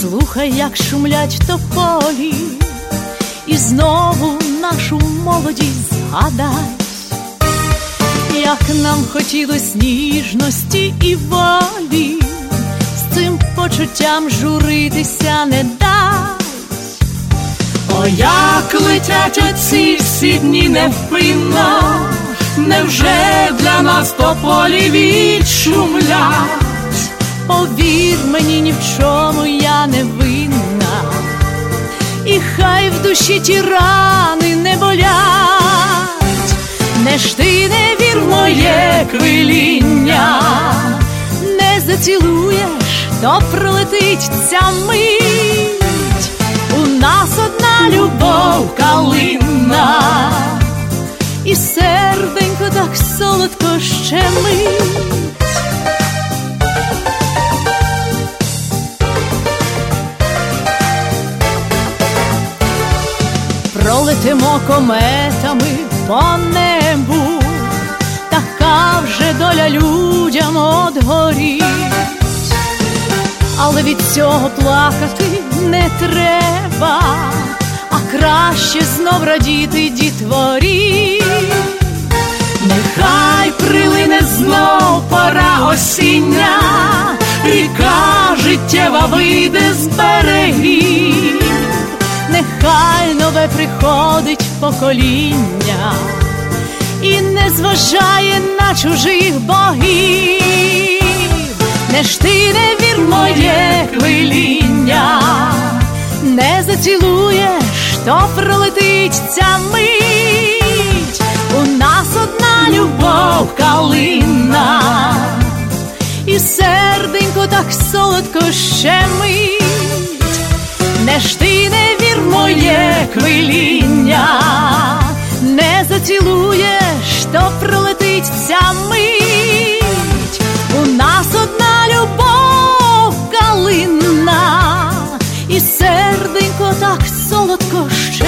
Слухай, як шумлять тополі, і знову нашу молодість згадай, як нам хотілось ніжності і волі, з цим почуттям журитися не дай. О, як летять оці всі дні невпинно, невже для нас тополі відшумлять? Повір мені, ні в чому я не винна, і хай в душі ті рани не болять, не ж ти не вір моє квиління, не зацілуєш, то пролетить ця мить, у нас одна любов калинна, і серденько так солодко щемить. Пролетимо кометами по небу, така вже доля людям одгоріть, але від цього плакати не треба, а краще знов радіти дітворі. Нехай прилине знов пора осіння, ріка життєва вийде з берегів. Нехай нове приходить покоління і не зважає на чужих богів, не ж ти не вір моє хвиління, не зацілуєш, то пролетить ця мить, у нас одна любов калина, і серденько так солодко щемить, не ж ти хвиління, не зацілуєш, то пролетить ця мить. У нас одна любов калинна, і серденько так солодко ще.